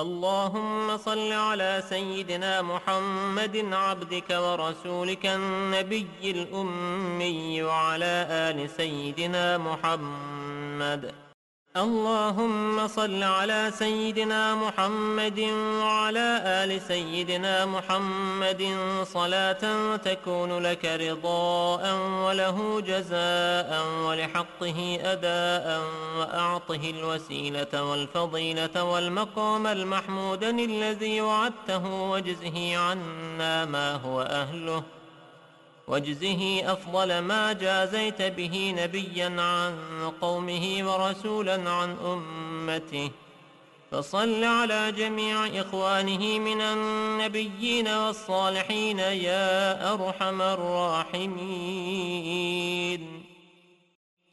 اللهم صل على سيدنا محمد عبدك ورسولك النبي الأمي وعلى آل سيدنا محمد. اللهم صل على سيدنا محمد وعلى آل سيدنا محمد صلاة تكون لك رضاء وله جزاء ولحقه أداء وأعطه الوسيلة والفضيلة والمقام المحمود الذي وعدته واجزه عنا ما هو أهله واجزه أفضل ما جازيت به نبيا عن قومه ورسولا عن أمته. فصل على جميع إخوانه من النبيين والصالحين يا أرحم الراحمين.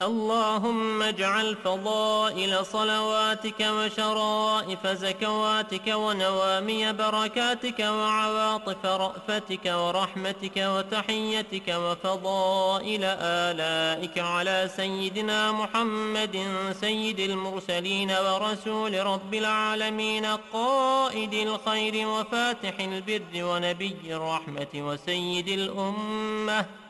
اللهم اجعل فضائل صلواتك وشرائف زكواتك ونوامي بركاتك وعواطف رأفتك ورحمتك وتحيتك وفضائل آلائك على سيدنا محمد سيد المرسلين ورسول رب العالمين قائد الخير وفاتح البر ونبي الرحمة وسيد الأمة.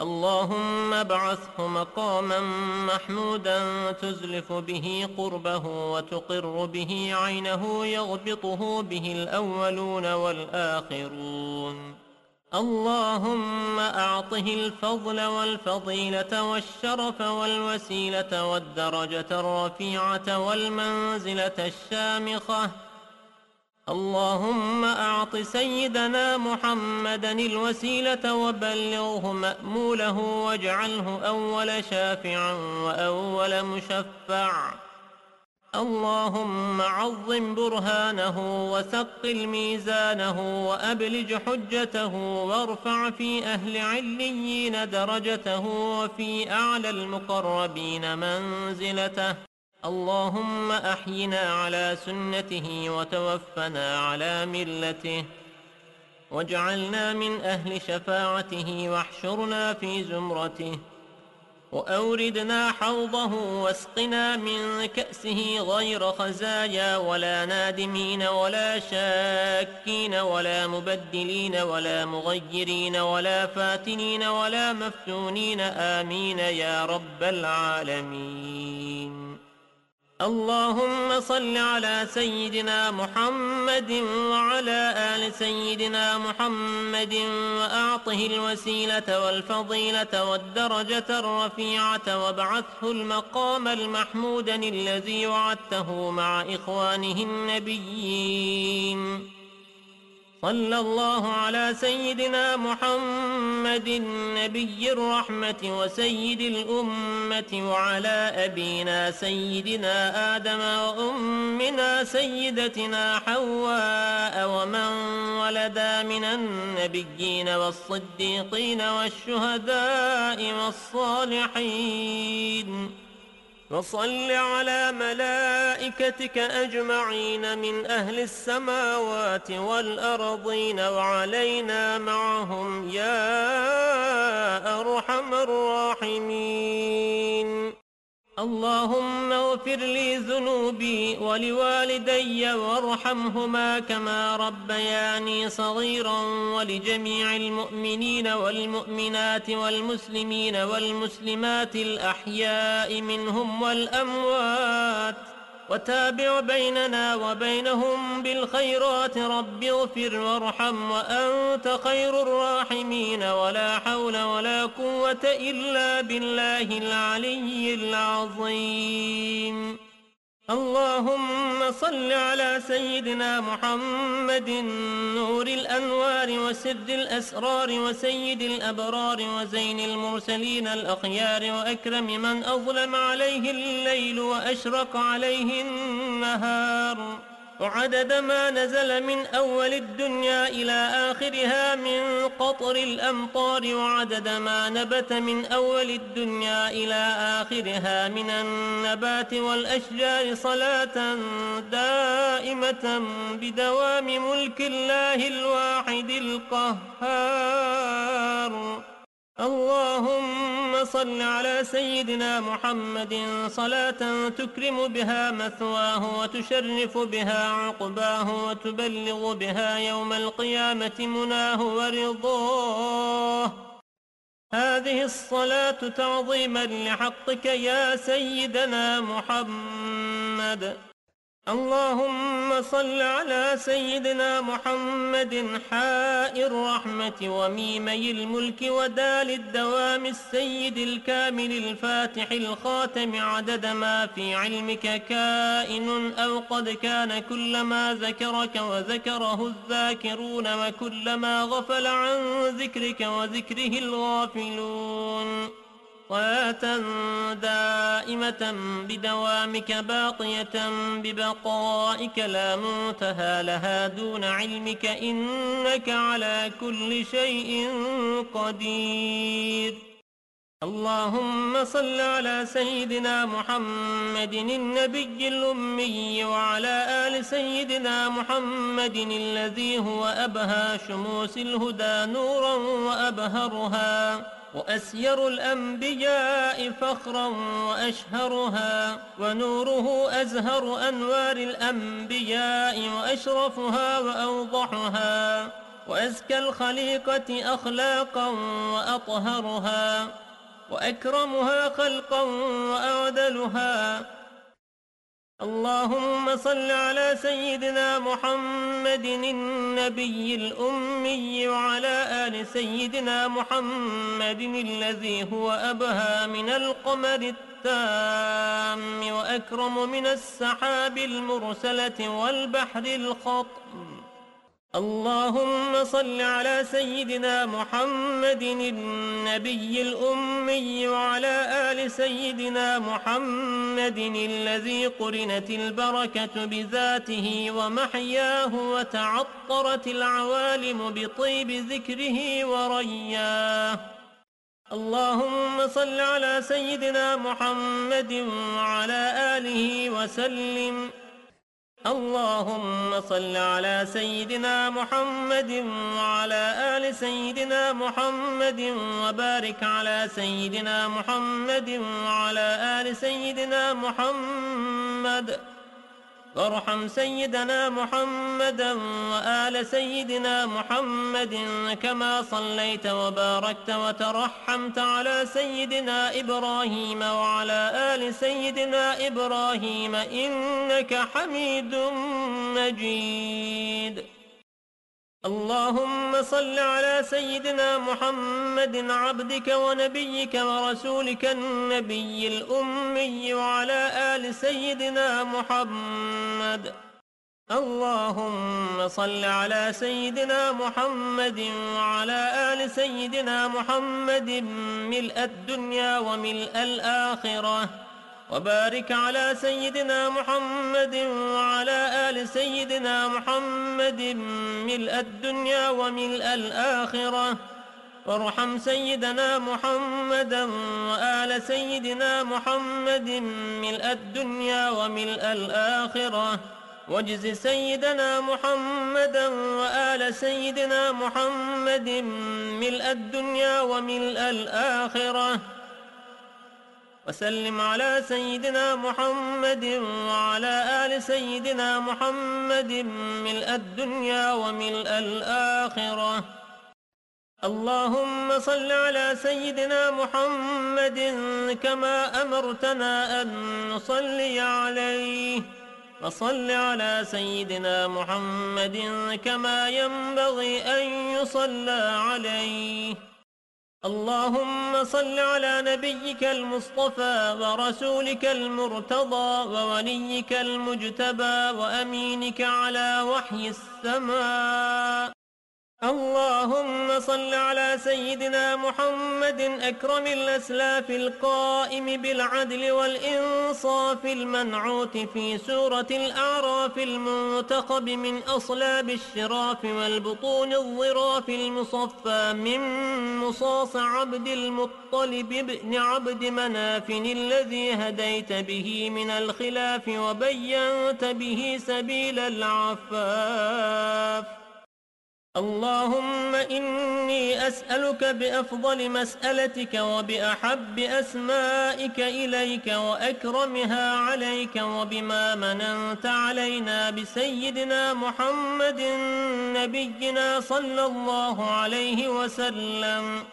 اللهم ابعثه مقاما محمودا تزلف به قربه وتقر به عينه يغبطه به الأولون والآخرون. اللهم أعطه الفضل والفضيلة والشرف والوسيلة والدرجة الرفيعة والمنزلة الشامخة اللهم أعط سيدنا محمدا الوسيلة وبلغه مأموله واجعله أول شافع وأول مشفع. اللهم عظم برهانه وثقل ميزانه وأبلج حجته وارفع في أهل عليين درجته وفي أعلى المقربين منزلته. اللهم أحينا على سنته وتوفنا على ملته واجعلنا من أهل شفاعته واحشرنا في زمرته وأوردنا حوضه واسقنا من كأسه غير خزايا ولا نادمين ولا شاكين ولا مبدلين ولا مغيرين ولا فاتنين ولا مفتونين. آمين يا رب العالمين. اللهم صل على سيدنا محمد وعلى آل سيدنا محمد وأعطه الوسيلة والفضيلة والدرجة الرفيعة وابعثه المقام المحمود الذي وعدته مع إخوانه النبيين. صلى الله على سيدنا محمد نبي الرحمة وسيد الأمة وعلى أبينا سيدنا آدم وأمنا سيدتنا حواء ومن ولدا من النبيين والصديقين والشهداء والصالحين. وصل على ملائكتك أجمعين من أهل السماوات والأرضين وعلينا معهم يا أرحم الراحمين. اللهم اغفر لي ذنوبي ولوالدي وارحمهما كما ربياني صغيرا ولجميع المؤمنين والمؤمنات والمسلمين والمسلمات الأحياء منهم والأموات. وتابع بيننا وبينهم بالخيرات رب اغفر وارحم وأنت خير الراحمين ولا حول ولا قوة إلا بالله العلي العظيم. اللهم صل على سيدنا محمد نور الأنوار وسر الأسرار وسيد الأبرار وزين المرسلين الأخيار وأكرم من أظلم عليه الليل وأشرق عليه النهار. وعدد ما نزل من أول الدنيا إلى آخرها من قطر الأمطار وعدد ما نبت من أول الدنيا إلى آخرها من النبات والأشجار صلاة دائمة بدوام ملك الله الواحد القهار. اللهم صل على سيدنا محمد صلاة تكرم بها مثواه وتشرف بها عقباه وتبلغ بها يوم القيامة مناه ورضاه. هذه الصلاة تعظيما لحقك يا سيدنا محمد. اللهم صل على سيدنا محمد حاء الرحمة وميمي الملك ودال الدوام السيد الكامل الفاتح الخاتم عدد ما في علمك كائن أو قد كان كلما ذكرك وذكره الذاكرون وكلما غفل عن ذكرك وذكره الغافلون. صلاة دائمة بدوامك باقية ببقائك لا منتهى لها دون علمك إنك على كل شيء قدير. اللهم صل على سيدنا محمد النبي الأمي وعلى آل سيدنا محمد الذي هو أبهى شموس الهدى نورا وأبهرها وأسير الأنبياء فخرا وأشهرها ونوره أزهر أنوار الأنبياء وأشرفها وأوضحها وأزكى الخليقة أخلاقا وأطهرها وأكرمها خلقا وأعدلها. اللهم صل على سيدنا محمد النبي الأمي وعلى آل سيدنا محمد الذي هو أبهى من القمر التام وأكرم من السحاب المرسلة والبحر الخطم. اللهم صل على سيدنا محمد النبي الأمي وعلى آل سيدنا محمد الذي قرنت البركة بذاته ومحياه وتعطرت العوالم بطيب ذكره ورياه. اللهم صل على سيدنا محمد وعلى آله وسلم. اللهم صل على سيدنا محمد وعلى آل سيدنا محمد وبارك على سيدنا محمد وعلى آل سيدنا محمد. وارحم سيدنا محمدا وآل سيدنا محمد كما صليت وباركت وترحمت على سيدنا إبراهيم وعلى آل سيدنا إبراهيم إنك حميد مجيد. اللهم صل على سيدنا محمد عبدك ونبيك ورسولك النبي الأمي وعلى آل سيدنا محمد. اللهم صل على سيدنا محمد وعلى آل سيدنا محمد ملء الدنيا وملء الآخرة. وبارك على سيدنا محمد وعلى آل سيدنا محمد ملء الدنيا وملء الآخرة. وارحم سيدنا محمدا وآل سيدنا محمد ملء الدنيا وملء الآخرة. واجز سيدنا محمدا وآل سيدنا محمد ملء الدنيا وملء الآخرة. وسلم على سيدنا محمد وعلى آل سيدنا محمد ملء الدنيا وملء الآخرة. اللهم صل على سيدنا محمد كما أمرتنا أن نصلي عليه. وصل على سيدنا محمد كما ينبغي أن يصلى عليه. اللهم صل على نبيك المصطفى ورسولك المرتضى ووليك المجتبى وأمينك على وحي السماء. اللهم صل على سيدنا محمد أكرم الأسلاف القائم بالعدل والإنصاف المنعوت في سورة الأعراف المنتقب من أصلاب الشراف والبطون الظراف المصفى من مصاص عبد المطلب بن عبد مناف الذي هديت به من الخلاف وبينت به سبيل العفاف. اللهم إني أسألك بأفضل مسألتك وبأحب أسمائك إليك وأكرمها عليك وبما مننت علينا بسيدنا محمد نبينا صلى الله عليه وسلم.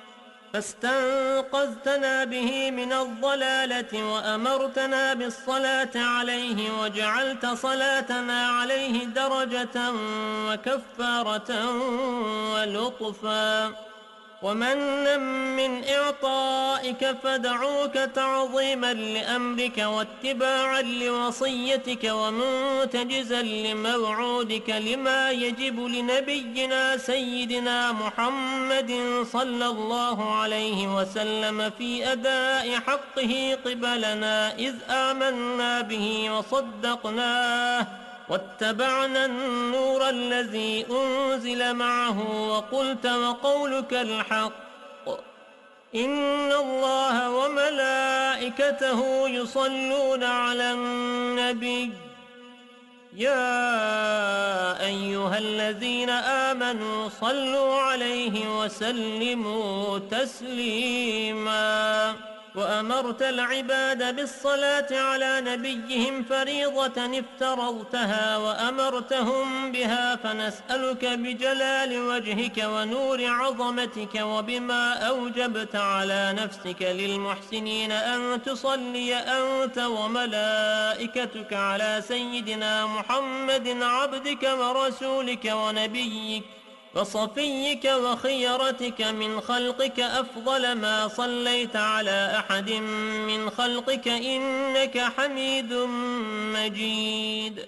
فاستنقذتنا به من الضلالة وأمرتنا بالصلاة عليه وجعلت صلاتنا عليه درجة وكفارة ولطفا. ومنا من إعطائك فدعوك تعظيما لأمرك واتباعا لوصيتك ومنتجزا لموعودك لما يجب لنبينا سيدنا محمد صلى الله عليه وسلم في أداء حقه قبلنا إذ آمنا به وصدقناه. واتبعنا النور الذي أنزل معه وقلت وقولك الحق. إن الله وملائكته يصلون على النبي. يا أيها الذين آمنوا صلوا عليه وسلموا تسليماً. وأمرت العباد بالصلاة على نبيهم فريضة افترضتها وأمرتهم بها فنسألك بجلال وجهك ونور عظمتك وبما أوجبت على نفسك للمحسنين أن تصلي أنت وملائكتك على سيدنا محمد عبدك ورسولك ونبيك وصفيك وخيرتك من خلقك أفضل ما صليت على أحد من خلقك إنك حميد مجيد.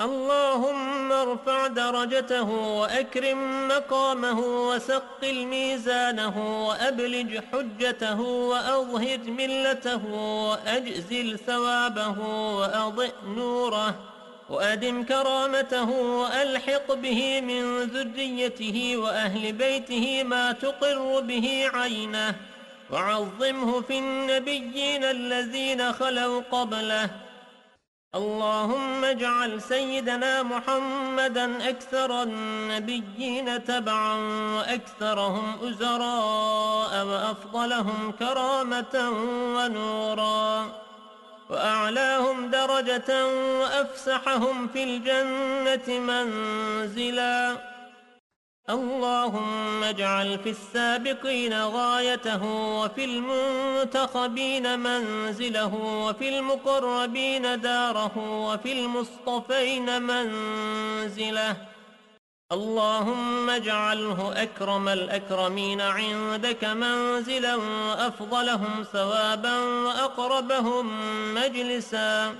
اللهم ارفع درجته وأكرم مقامه وسقل ميزانه وأبلج حجته وأظهر ملته وأجزل ثوابه وأضئ نوره. وأدم كرامته وألحق به من ذريته وأهل بيته ما تقر به عينه وعظمه في النبيين الذين خلوا قبله. اللهم اجعل سيدنا محمدا أكثر النبيين تبعا وأكثرهم أزراء وأفضلهم كرامة ونورا. وأعلاهم درجة وأفسحهم في الجنة منزلا. اللهم اجعل في السابقين غايته وفي المنتخبين منزله وفي المقربين داره وفي المصطفين منزله. اللهم اجعله أكرم الأكرمين عندك منزلا وأفضلهم ثوابا وأقربهم مجلسا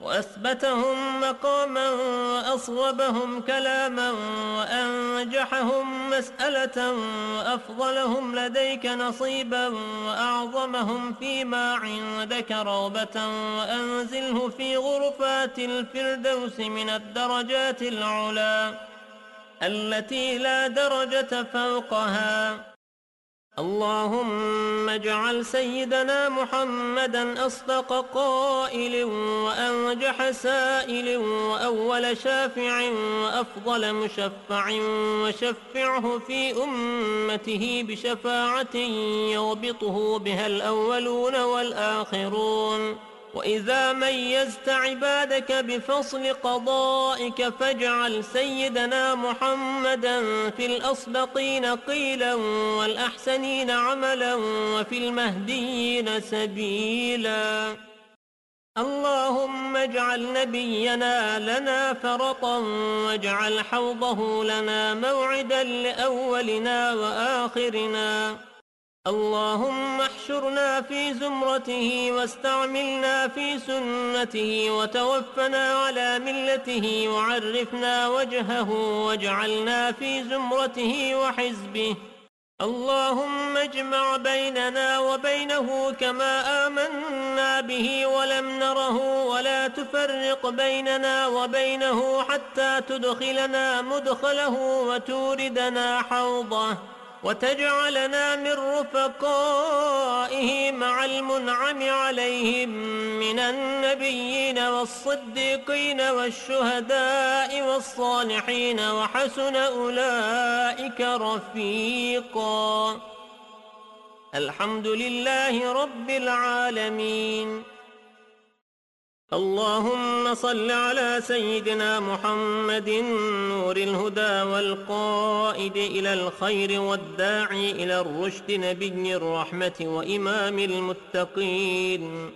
وأثبتهم مقاما وأصوبهم كلاما وأنجحهم مسألة وأفضلهم لديك نصيبا وأعظمهم فيما عندك روبة وأنزله في غرفات الفردوس من الدرجات العلا التي لا درجة فوقها. اللهم اجعل سيدنا محمدا أصدق قائل وأنجح سائل وأول شافع وأفضل مشفع وشفعه في أمته بشفاعة يغبطه بها الأولون والآخرون. وإذا ميزت عبادك بفصل قضائك فاجعل سيدنا محمدا في الأصدقين قيلا والأحسنين عملا وفي المهديين سبيلا اللهم اجعل نبينا لنا فرطا واجعل حوضه لنا موعدا لأولنا وآخرنا اللهم احشرنا في زمرته واستعملنا في سنته وتوفنا على ملته وعرفنا وجهه واجعلنا في زمرته وحزبه. اللهم اجمع بيننا وبينه كما آمنا به ولم نره ولا تفرق بيننا وبينه حتى تدخلنا مدخله وتوردنا حوضه. وتجعلنا من رفقائه مع المنعم عليهم من النبيين والصديقين والشهداء والصالحين وحسن أولئك رفيقا. الحمد لله رب العالمين. اللهم صل على سيدنا محمد نور الهدى والقائد إلى الخير والداعي إلى الرشد نبي الرحمة وإمام المتقين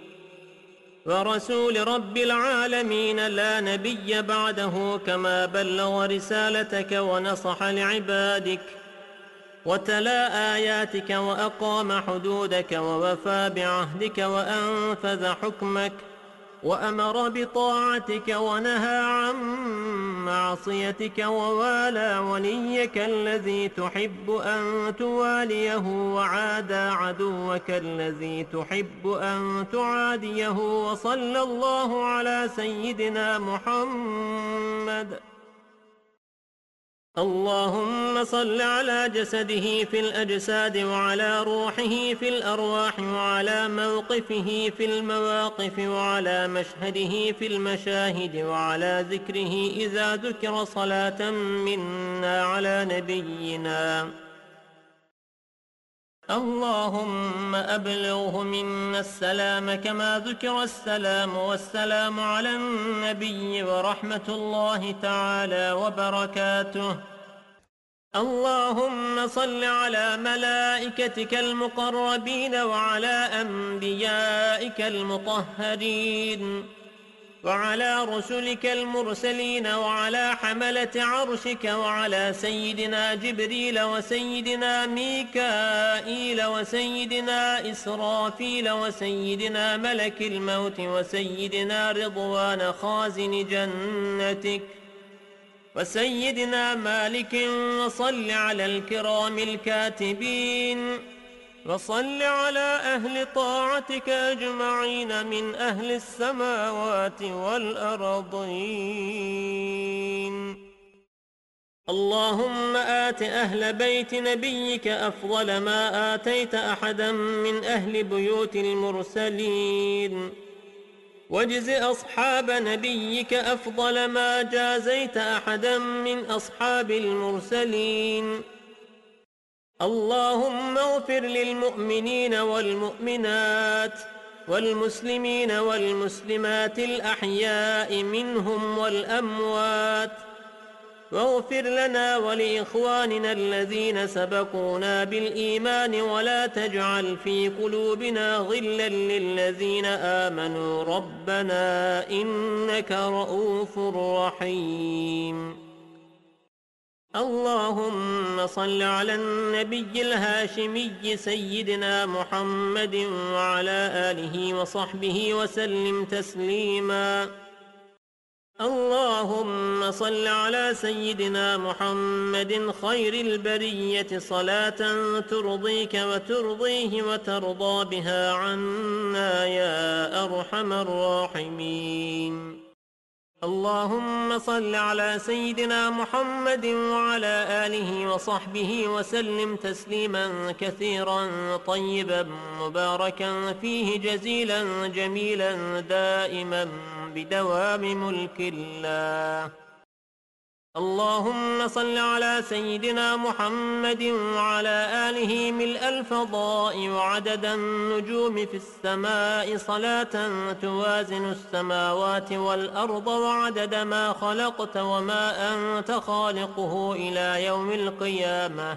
ورسول رب العالمين لا نبي بعده كما بلغ رسالتك ونصح لعبادك وتلا آياتك وأقام حدودك ووفى بعهدك وأنفذ حكمك وأمر بطاعتك ونهى عن معصيتك ووالى وليك الذي تحب أن تواليه وعادى عدوك الذي تحب أن تعاديه وصلى الله على سيدنا محمد. اللهم صل على جسده في الأجساد وعلى روحه في الأرواح وعلى موقفه في المواقف وعلى مشهده في المشاهد وعلى ذكره إذا ذكر صلاة منا على نبينا. اللهم أبلغه منا السلام كما ذكر السلام والسلام على النبي ورحمة الله تعالى وبركاته. اللهم صل على ملائكتك المقربين وعلى أنبيائك المطهرين. وعلى رسلك المرسلين وعلى حملة عرشك وعلى سيدنا جبريل وسيدنا ميكائيل وسيدنا إسرافيل وسيدنا ملك الموت وسيدنا رضوان خازن جنتك وسيدنا مالك وصل على الكرام الكاتبين وصل على أهل طاعتك أجمعين من أهل السماوات والأرضين. اللهم آت أهل بيت نبيك أفضل ما آتيت أحدا من أهل بيوت المرسلين. واجز أصحاب نبيك أفضل ما جازيت أحدا من أصحاب المرسلين. اللهم اغفر للمؤمنين والمؤمنات والمسلمين والمسلمات الأحياء منهم والأموات واغفر لنا ولإخواننا الذين سبقونا بالإيمان ولا تجعل في قلوبنا غلا للذين آمنوا ربنا إنك رؤوف رحيم اللهم صل على النبي الهاشمي سيدنا محمد وعلى آله وصحبه وسلم تسليما. اللهم صل على سيدنا محمد خير البرية صلاة ترضيك وترضيه وترضى بها عنا يا أرحم الراحمين. اللهم صل على سيدنا محمد وعلى آله وصحبه وسلم تسليما كثيرا طيبا مباركا فيه جزيلا جميلا دائما بدوام ملك الله. اللهم صل على سيدنا محمد وعلى آله ملء الفضاء وعدد النجوم في السماء صلاة توازن السماوات والأرض وعدد ما خلقت وما أنت خالقه إلى يوم القيامة.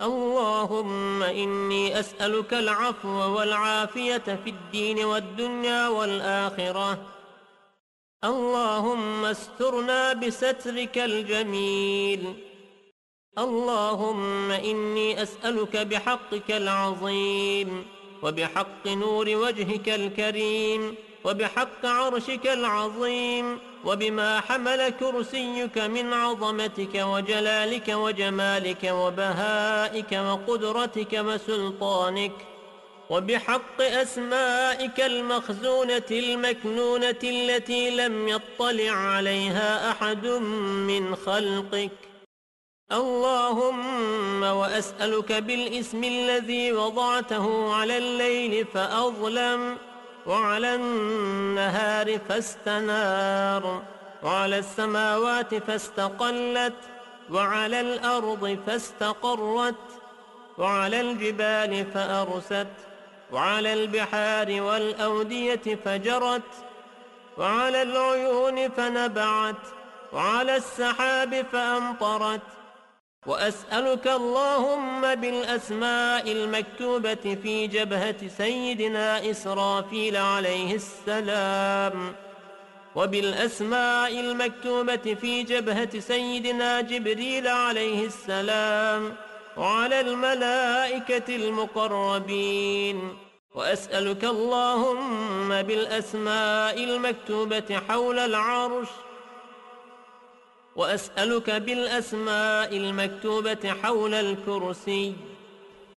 اللهم إني أسألك العفو والعافية في الدين والدنيا والآخرة. اللهم استرنا بسترك الجميل. اللهم إني أسألك بحقك العظيم وبحق نور وجهك الكريم وبحق عرشك العظيم. وبما حمل كرسيك من عظمتك وجلالك وجمالك وبهائك وقدرتك وسلطانك وبحق أسمائك المخزونة المكنونة التي لم يطلع عليها أحد من خلقك. اللهم وأسألك بالإسم الذي وضعته على الليل فأظلم. وعلى النهار فاستنار وعلى السماوات فاستقلت وعلى الأرض فاستقرت وعلى الجبال فأرست وعلى البحار والأودية فجرت وعلى العيون فنبعت وعلى السحاب فأمطرت وأسألك اللهم بالأسماء المكتوبة في جبهة سيدنا إسرافيل عليه السلام وبالأسماء المكتوبة في جبهة سيدنا جبريل عليه السلام وعلى الملائكة المقربين. وأسألك اللهم بالأسماء المكتوبة حول العرش وأسألك بالأسماء المكتوبة حول الكرسي.